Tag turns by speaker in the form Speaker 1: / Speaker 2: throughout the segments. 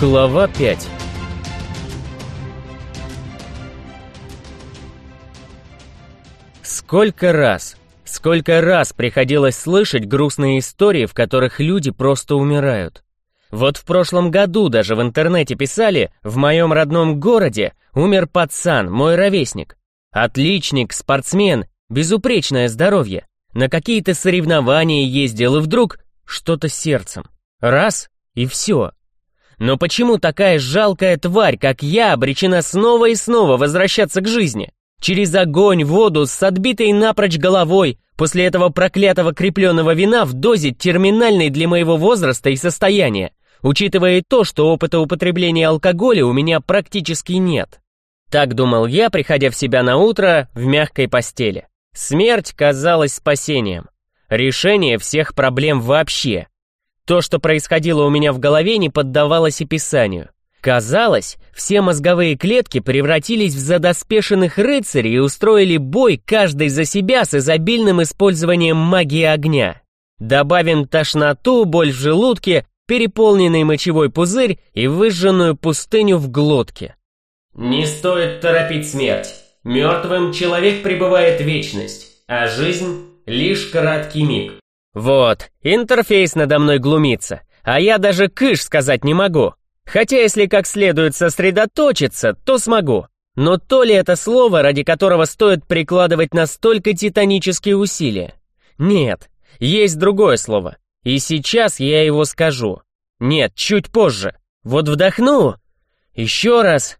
Speaker 1: Глава 5 Сколько раз, сколько раз приходилось слышать грустные истории, в которых люди просто умирают. Вот в прошлом году даже в интернете писали, в моем родном городе умер пацан, мой ровесник. Отличник, спортсмен, безупречное здоровье. На какие-то соревнования ездил, и вдруг что-то сердцем. Раз — и все. Но почему такая жалкая тварь, как я, обречена снова и снова возвращаться к жизни? Через огонь, воду, с отбитой напрочь головой, после этого проклятого крепленного вина в дозе терминальной для моего возраста и состояния, учитывая то, что опыта употребления алкоголя у меня практически нет. Так думал я, приходя в себя на утро в мягкой постели. Смерть казалась спасением. Решение всех проблем вообще. То, что происходило у меня в голове, не поддавалось описанию. Казалось, все мозговые клетки превратились в задоспешенных рыцарей и устроили бой каждый за себя с изобильным использованием магии огня. Добавим тошноту, боль в желудке, переполненный мочевой пузырь и выжженную пустыню в глотке. Не стоит торопить смерть. Мертвым человек пребывает вечность, а жизнь — лишь краткий миг. Вот, интерфейс надо мной глумится, а я даже кыш сказать не могу. Хотя если как следует сосредоточиться, то смогу. Но то ли это слово, ради которого стоит прикладывать настолько титанические усилия? Нет, есть другое слово. И сейчас я его скажу. Нет, чуть позже. Вот вдохну. Еще раз.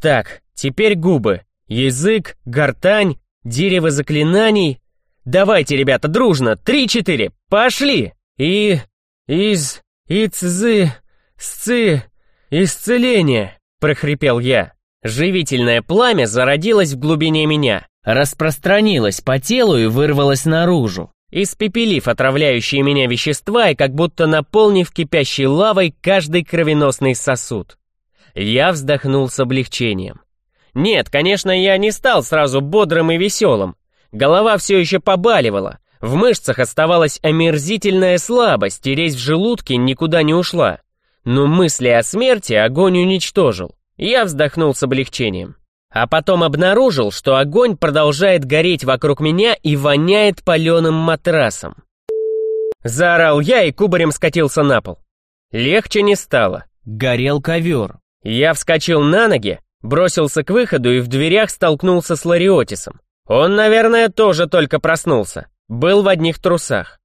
Speaker 1: Так, теперь губы. Язык, гортань, дерево заклинаний. Давайте, ребята, дружно. Три-четыре. Пошли. И... Из... Ицзы... Сцы... Исцеление, прохрипел я. Живительное пламя зародилось в глубине меня, распространилось по телу и вырвалось наружу, испепелив отравляющие меня вещества и как будто наполнив кипящей лавой каждый кровеносный сосуд. Я вздохнул с облегчением. Нет, конечно, я не стал сразу бодрым и веселым. Голова все еще побаливала, в мышцах оставалась омерзительная слабость, и резь в желудке никуда не ушла. Но мысли о смерти огонь уничтожил. Я вздохнул с облегчением. А потом обнаружил, что огонь продолжает гореть вокруг меня и воняет паленым матрасом. Заорал я и кубарем скатился на пол. Легче не стало. Горел ковер. Я вскочил на ноги, бросился к выходу и в дверях столкнулся с Лариотисом. Он, наверное, тоже только проснулся. Был в одних трусах.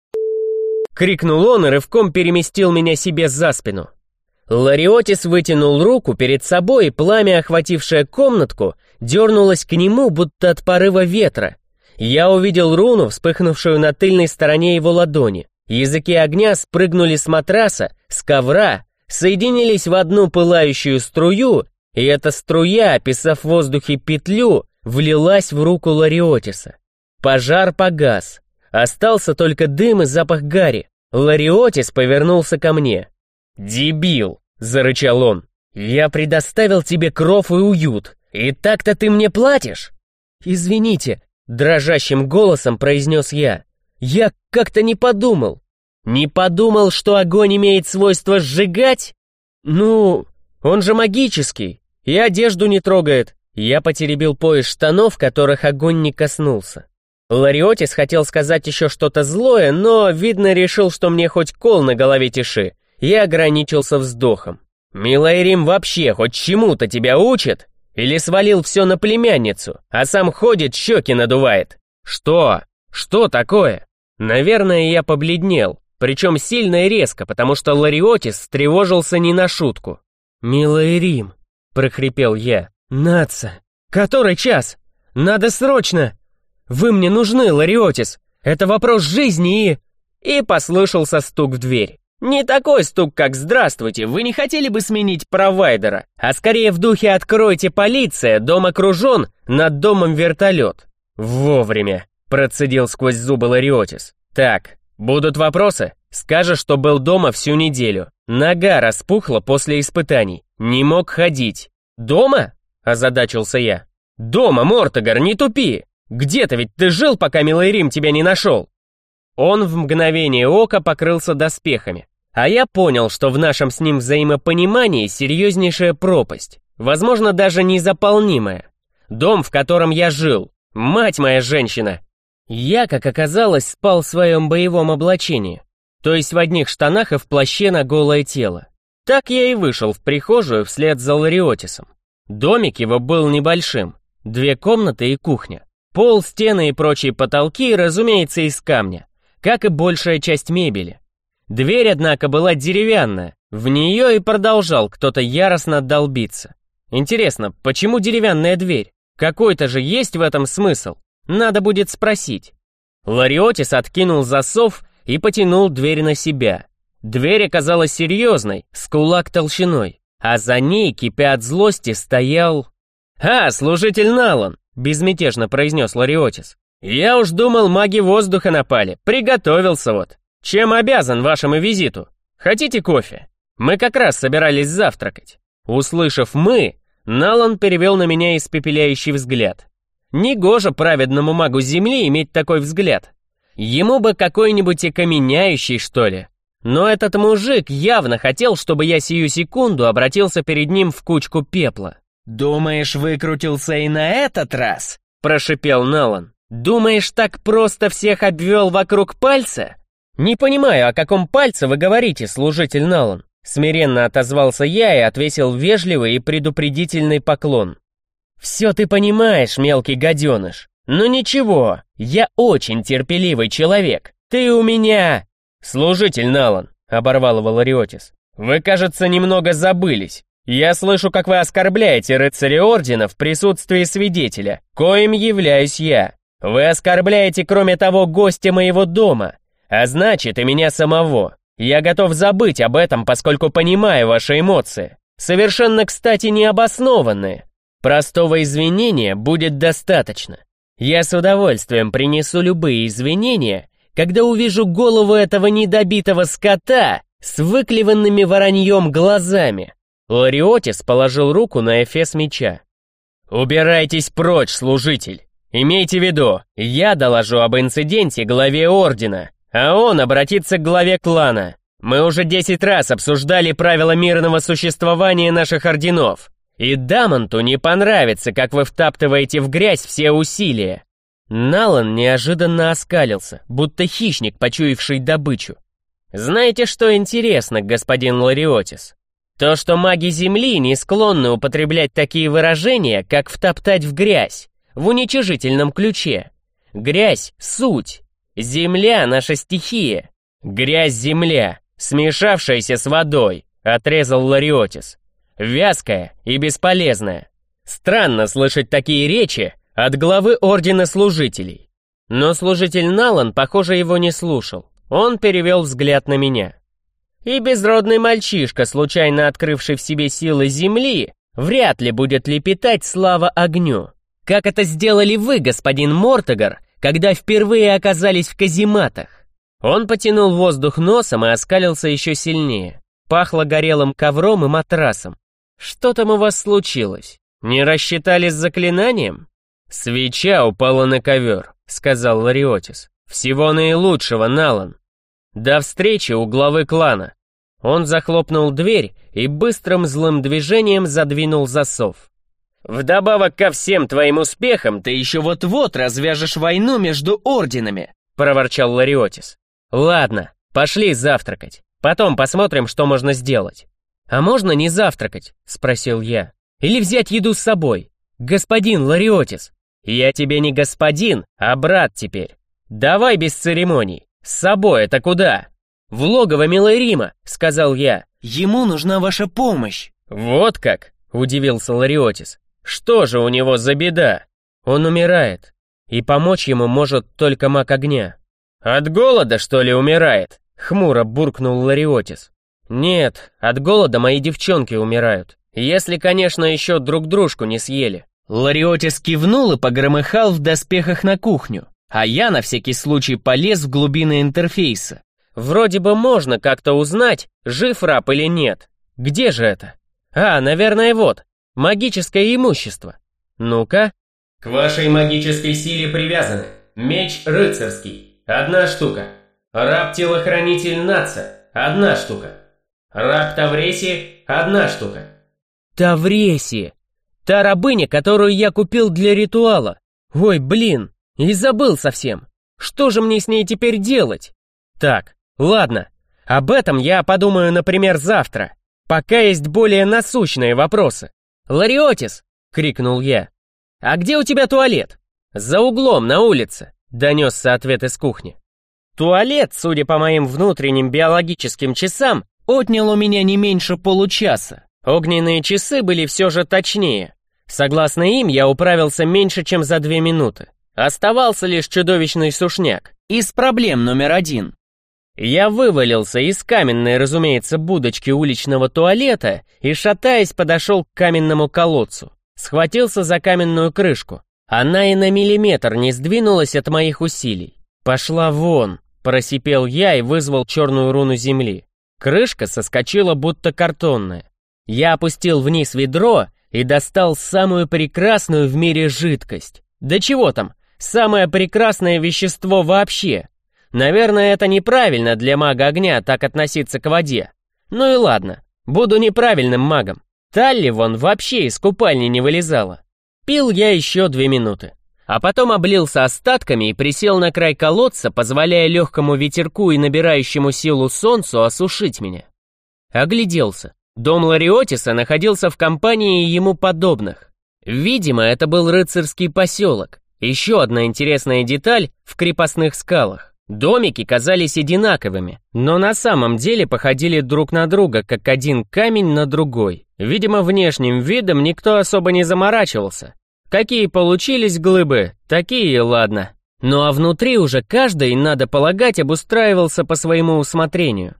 Speaker 1: Крикнул он и рывком переместил меня себе за спину. Лариотис вытянул руку перед собой, и пламя, охватившее комнатку, дернулось к нему, будто от порыва ветра. Я увидел руну, вспыхнувшую на тыльной стороне его ладони. Языки огня спрыгнули с матраса, с ковра, соединились в одну пылающую струю, и эта струя, описав в воздухе петлю, влилась в руку Лариотиса. Пожар погас. Остался только дым и запах гари. Лариотис повернулся ко мне. «Дебил!» — зарычал он. «Я предоставил тебе кров и уют, и так-то ты мне платишь?» «Извините», — дрожащим голосом произнес я. «Я как-то не подумал». «Не подумал, что огонь имеет свойство сжигать?» «Ну, он же магический, и одежду не трогает». Я потеребил пояс штанов, которых огонь не коснулся. Лариотис хотел сказать еще что-то злое, но, видно, решил, что мне хоть кол на голове тиши, и ограничился вздохом. «Милый Рим вообще хоть чему-то тебя учит? Или свалил все на племянницу, а сам ходит, щеки надувает? Что? Что такое?» Наверное, я побледнел, причем сильно и резко, потому что Лариотис встревожился не на шутку. «Милый Рим», — прохрипел я, — «наца! Который час? Надо срочно! Вы мне нужны, Лариотис! Это вопрос жизни и...» И послышался стук в дверь. Не такой стук, как «Здравствуйте, вы не хотели бы сменить провайдера?» А скорее в духе «Откройте, полиция, дом окружен, над домом вертолет». «Вовремя», — процедил сквозь зубы Лариотис. «Так, будут вопросы? Скажешь, что был дома всю неделю. Нога распухла после испытаний. Не мог ходить. Дома?» — озадачился я. «Дома, Мортогар, не тупи! Где-то ведь ты жил, пока Милый Рим тебя не нашел!» Он в мгновение ока покрылся доспехами. А я понял, что в нашем с ним взаимопонимании серьезнейшая пропасть, возможно, даже незаполнимая. Дом, в котором я жил, мать моя женщина. Я, как оказалось, спал в своем боевом облачении, то есть в одних штанах и в плаще на голое тело. Так я и вышел в прихожую вслед за Лариотисом. Домик его был небольшим, две комнаты и кухня. Пол, стены и прочие потолки, разумеется, из камня, как и большая часть мебели. Дверь, однако, была деревянная, в нее и продолжал кто-то яростно долбиться. Интересно, почему деревянная дверь? Какой-то же есть в этом смысл? Надо будет спросить. Лариотис откинул засов и потянул дверь на себя. Дверь оказалась серьезной, с кулак толщиной, а за ней, кипя от злости, стоял... «А, служитель Налан!» — безмятежно произнес Лариотис. «Я уж думал, маги воздуха напали, приготовился вот. Чем обязан вашему визиту? Хотите кофе? Мы как раз собирались завтракать». Услышав «мы», Налан перевел на меня испепеляющий взгляд. Негоже праведному магу Земли иметь такой взгляд. Ему бы какой-нибудь окаменяющий, что ли. Но этот мужик явно хотел, чтобы я сию секунду обратился перед ним в кучку пепла. «Думаешь, выкрутился и на этот раз?» – прошипел Налан. «Думаешь, так просто всех обвел вокруг пальца?» «Не понимаю, о каком пальце вы говорите, служитель Налан?» Смиренно отозвался я и отвесил вежливый и предупредительный поклон. «Все ты понимаешь, мелкий гаденыш. Но ничего, я очень терпеливый человек. Ты у меня...» «Служитель Налан», — оборвал его Лариотис. «Вы, кажется, немного забылись. Я слышу, как вы оскорбляете рыцаря Ордена в присутствии свидетеля, коим являюсь я. Вы оскорбляете, кроме того, гостя моего дома, а значит и меня самого. Я готов забыть об этом, поскольку понимаю ваши эмоции. Совершенно, кстати, необоснованные. Простого извинения будет достаточно. Я с удовольствием принесу любые извинения, когда увижу голову этого недобитого скота с выклеванными вороньем глазами. Лариотис положил руку на эфес меча. «Убирайтесь прочь, служитель! Имейте в виду, я доложу об инциденте главе Ордена, а он обратится к главе клана. Мы уже десять раз обсуждали правила мирного существования наших орденов. И Дамонту не понравится, как вы втаптываете в грязь все усилия. Налан неожиданно оскалился, будто хищник, почуявший добычу. Знаете, что интересно, господин Лариотис? То, что маги Земли не склонны употреблять такие выражения, как «втоптать в грязь», в уничижительном ключе. Грязь — суть, Земля — наша стихия. Грязь-земля, смешавшаяся с водой, отрезал Лариотис. Вязкая и бесполезная. Странно слышать такие речи от главы Ордена Служителей. Но служитель Налан, похоже, его не слушал. Он перевел взгляд на меня. И безродный мальчишка, случайно открывший в себе силы Земли, вряд ли будет лепетать слава огню. Как это сделали вы, господин Мортогар, когда впервые оказались в казематах. Он потянул воздух носом и оскалился еще сильнее. Пахло горелым ковром и матрасом. «Что там у вас случилось? Не рассчитали с заклинанием?» «Свеча упала на ковер», — сказал Лариотис. «Всего наилучшего, Налан. До встречи у главы клана». Он захлопнул дверь и быстрым злым движением задвинул засов. Вдобавок ко всем твоим успехам, ты еще вот-вот развяжешь войну между орденами», — проворчал Лариотис. «Ладно, пошли завтракать. Потом посмотрим, что можно сделать». «А можно не завтракать?» — спросил я. «Или взять еду с собой? Господин Лариотис, я тебе не господин, а брат теперь. Давай без церемоний. С собой это куда?» «В логово Милой Рима», — сказал я. «Ему нужна ваша помощь». «Вот как?» — удивился Лариотис. Что же у него за беда? Он умирает, и помочь ему может только маг огня. От голода, что ли, умирает? Хмуро буркнул Лариотис. Нет, от голода мои девчонки умирают. Если, конечно, еще друг дружку не съели. Лариотис кивнул и погромыхал в доспехах на кухню, а я на всякий случай полез в глубины интерфейса. Вроде бы можно как-то узнать, жив раб или нет. Где же это? А, наверное, вот. Магическое имущество. Ну-ка.
Speaker 2: К вашей магической силе привязан меч рыцарский. Одна штука. Раб-телохранитель Наца. – одна штука. Раб Тавреси – одна штука.
Speaker 1: Тавреси! Та рабыня, которую я купил для ритуала. Ой, блин, и забыл совсем. Что же мне с ней теперь делать? Так, ладно, об этом я подумаю, например, завтра. Пока есть более насущные вопросы. «Лариотис!» — крикнул я. «А где у тебя туалет?» «За углом, на улице», — донесся ответ из кухни. Туалет, судя по моим внутренним биологическим часам, отнял у меня не меньше получаса. Огненные часы были все же точнее. Согласно им, я управился меньше, чем за две минуты. Оставался лишь чудовищный сушняк. Из проблем номер один. Я вывалился из каменной, разумеется, будочки уличного туалета и, шатаясь, подошел к каменному колодцу. Схватился за каменную крышку. Она и на миллиметр не сдвинулась от моих усилий. «Пошла вон!» – просипел я и вызвал черную руну земли. Крышка соскочила, будто картонная. Я опустил вниз ведро и достал самую прекрасную в мире жидкость. Да чего там, самое прекрасное вещество вообще. Наверное, это неправильно для мага огня так относиться к воде. Ну и ладно, буду неправильным магом. Талли вон вообще из купальни не вылезала. Пил я еще две минуты. А потом облился остатками и присел на край колодца, позволяя легкому ветерку и набирающему силу солнцу осушить меня. Огляделся. Дом Лариотиса находился в компании ему подобных. Видимо, это был рыцарский поселок. Еще одна интересная деталь в крепостных скалах. Домики казались одинаковыми, но на самом деле походили друг на друга, как один камень на другой. Видимо, внешним видом никто особо не заморачивался. Какие получились глыбы, такие ладно. Ну а внутри уже каждый, надо полагать, обустраивался по своему усмотрению.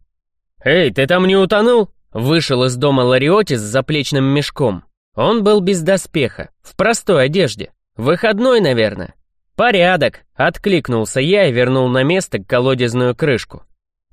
Speaker 1: «Эй, ты там не утонул?» Вышел из дома Лариотис с заплечным мешком. Он был без доспеха, в простой одежде. Выходной, наверное. «Порядок!» — откликнулся я и вернул на место колодезную крышку.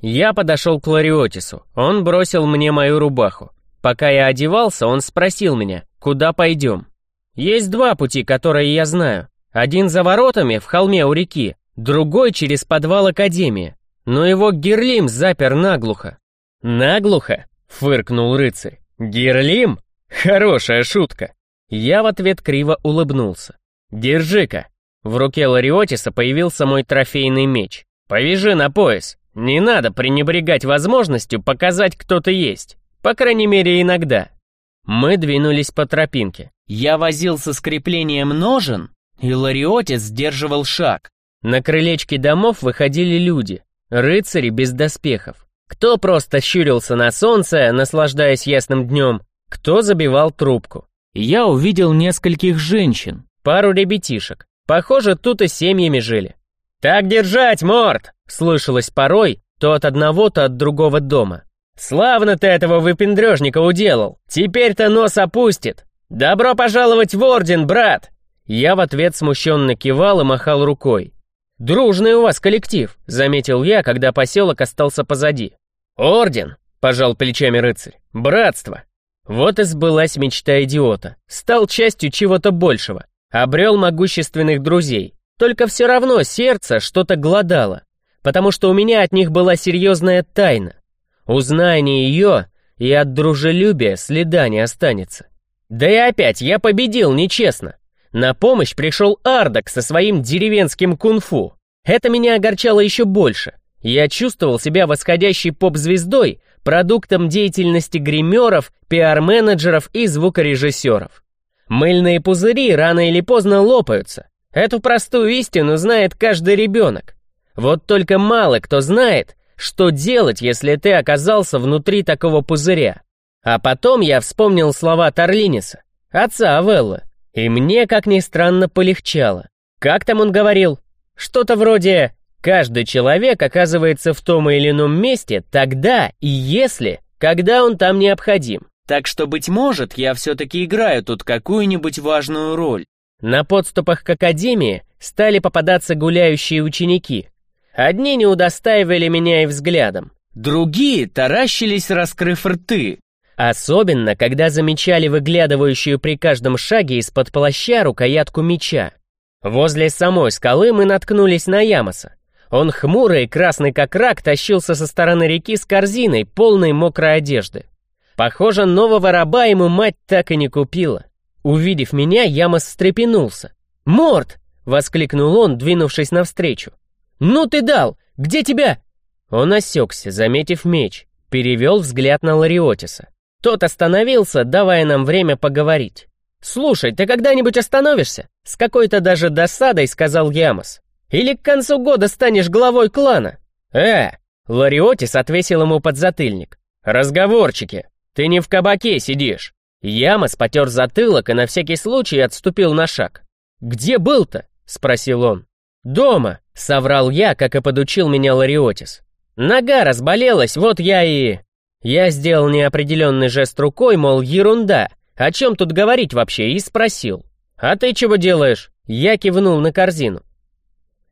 Speaker 1: Я подошел к Лариотису, он бросил мне мою рубаху. Пока я одевался, он спросил меня, куда пойдем. Есть два пути, которые я знаю. Один за воротами в холме у реки, другой через подвал Академии. Но его Герлим запер наглухо. «Наглухо?» — фыркнул рыцарь. «Герлим? Хорошая шутка!» Я в ответ криво улыбнулся. «Держи-ка!» В руке Лариотиса появился мой трофейный меч. «Повяжи на пояс. Не надо пренебрегать возможностью показать, кто ты есть. По крайней мере, иногда». Мы двинулись по тропинке. Я возился с креплением ножен, и Лариотис сдерживал шаг. На крылечке домов выходили люди, рыцари без доспехов. Кто просто щурился на солнце, наслаждаясь ясным днем, кто забивал трубку. Я увидел нескольких женщин, пару ребятишек. Похоже, тут и семьями жили. «Так держать, Морд!» — слышалось порой то от одного, то от другого дома. «Славно ты этого выпендрежника уделал! Теперь-то нос опустит! Добро пожаловать в Орден, брат!» Я в ответ смущенно кивал и махал рукой. «Дружный у вас коллектив», — заметил я, когда поселок остался позади. «Орден», — пожал плечами рыцарь, — «братство». Вот и сбылась мечта идиота. Стал частью чего-то большего. Обрел могущественных друзей. Только все равно сердце что-то гладало, потому что у меня от них была серьезная тайна. Узнай ее, и от дружелюбия следа не останется. Да и опять, я победил нечестно. На помощь пришел Ардак со своим деревенским кунг-фу. Это меня огорчало еще больше. Я чувствовал себя восходящей поп-звездой, продуктом деятельности гримеров, пиар-менеджеров и звукорежиссеров. Мыльные пузыри рано или поздно лопаются. Эту простую истину знает каждый ребенок. Вот только мало кто знает, что делать, если ты оказался внутри такого пузыря. А потом я вспомнил слова Тарлиниса, отца Авеллы, и мне, как ни странно, полегчало. Как там он говорил? Что-то вроде «каждый человек оказывается в том или ином месте тогда и если, когда он там необходим». Так что, быть может, я все-таки играю тут какую-нибудь важную роль. На подступах к академии стали попадаться гуляющие ученики. Одни не удостаивали меня и взглядом, другие таращились, раскрыв рты. Особенно, когда замечали выглядывающую при каждом шаге из-под плаща рукоятку меча. Возле самой скалы мы наткнулись на Ямоса. Он хмурый красный как рак тащился со стороны реки с корзиной, полной мокрой одежды. Похоже, нового раба ему мать так и не купила. Увидев меня, Ямос встрепенулся. «Морд!» — воскликнул он, двинувшись навстречу. «Ну ты дал! Где тебя?» Он осекся, заметив меч, перевел взгляд на Лариотиса. Тот остановился, давая нам время поговорить. «Слушай, ты когда-нибудь остановишься?» С какой-то даже досадой сказал Ямос. «Или к концу года станешь главой клана?» «Э!» Лариотис отвесил ему подзатыльник. «Разговорчики! Ты не в кабаке сидишь!» Ямос потер затылок и на всякий случай отступил на шаг. «Где был-то?» — спросил он. «Дома», — соврал я, как и подучил меня Лариотис. «Нога разболелась, вот я и...» Я сделал неопределенный жест рукой, мол, ерунда, о чем тут говорить вообще, и спросил. «А ты чего делаешь?» Я кивнул на корзину.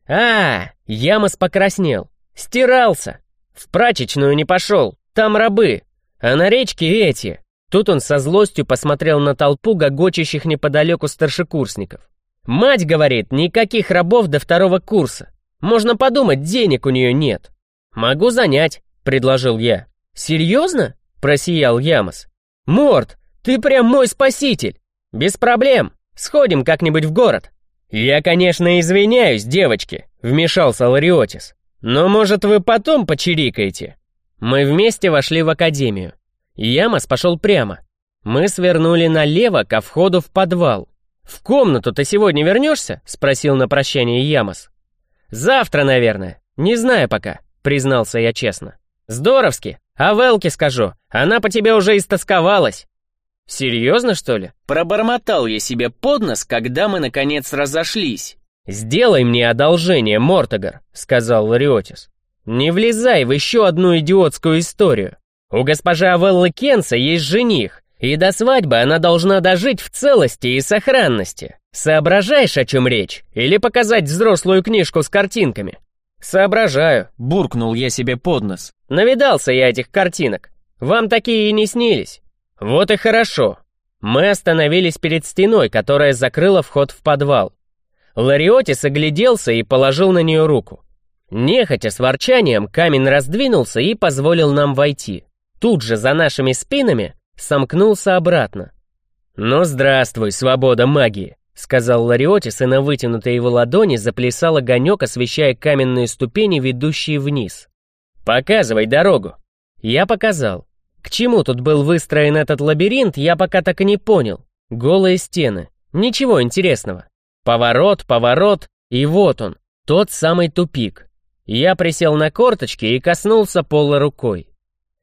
Speaker 1: «А, Ямос покраснел. Стирался. В прачечную не пошел, там рабы. А на речке эти». Тут он со злостью посмотрел на толпу гогочащих неподалеку старшекурсников. «Мать говорит, никаких рабов до второго курса. Можно подумать, денег у нее нет». «Могу занять», — предложил я. «Серьезно?» — просиял Ямос. «Морд, ты прям мой спаситель! Без проблем, сходим как-нибудь в город!» «Я, конечно, извиняюсь, девочки», — вмешался Лариотис. «Но, может, вы потом почирикаете?» Мы вместе вошли в академию. Ямос пошел прямо. Мы свернули налево ко входу в подвал. «В комнату ты сегодня вернешься?» — спросил на прощание Ямос. «Завтра, наверное. Не знаю пока», — признался я честно. «Здоровски. А Велке скажу, она по тебе уже истосковалась». «Серьезно, что ли?» Пробормотал я себе под нос, когда мы, наконец, разошлись. «Сделай мне одолжение, Мортогар», — сказал Лариотис. «Не влезай в еще одну идиотскую историю. У госпожи Авеллы Кенса есть жених, и до свадьбы она должна дожить в целости и сохранности. Соображаешь, о чем речь? Или показать взрослую книжку с картинками?» «Соображаю», — буркнул я себе под нос. «Навидался я этих картинок. Вам такие и не снились». Вот и хорошо. Мы остановились перед стеной, которая закрыла вход в подвал. Лариотис огляделся и положил на нее руку. Нехотя с ворчанием камень раздвинулся и позволил нам войти. Тут же за нашими спинами сомкнулся обратно. «Ну, здравствуй, свобода магии!» — сказал Лариотис, и на вытянутой его ладони заплясал огонек, освещая каменные ступени, ведущие вниз. «Показывай дорогу!» Я показал. К чему тут был выстроен этот лабиринт, я пока так и не понял. Голые стены. Ничего интересного. Поворот, поворот, и вот он, тот самый тупик. Я присел на корточки и коснулся пола рукой.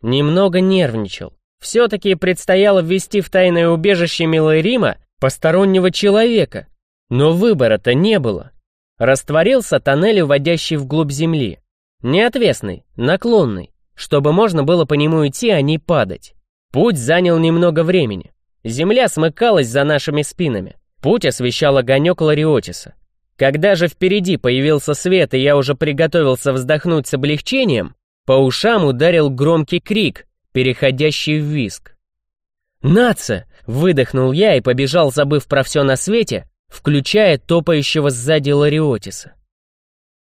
Speaker 1: Немного нервничал. Все-таки предстояло ввести в тайное убежище Милой Рима постороннего человека. Но выбора-то не было. Растворился тоннель, уводящий вглубь земли. Не отвесный, наклонный чтобы можно было по нему идти, а не падать. Путь занял немного времени. Земля смыкалась за нашими спинами. Путь освещал огонек Лариотиса. Когда же впереди появился свет, и я уже приготовился вздохнуть с облегчением, по ушам ударил громкий крик, переходящий в виск. «Наца!» — выдохнул я и побежал, забыв про все на свете, включая топающего сзади Лариотиса.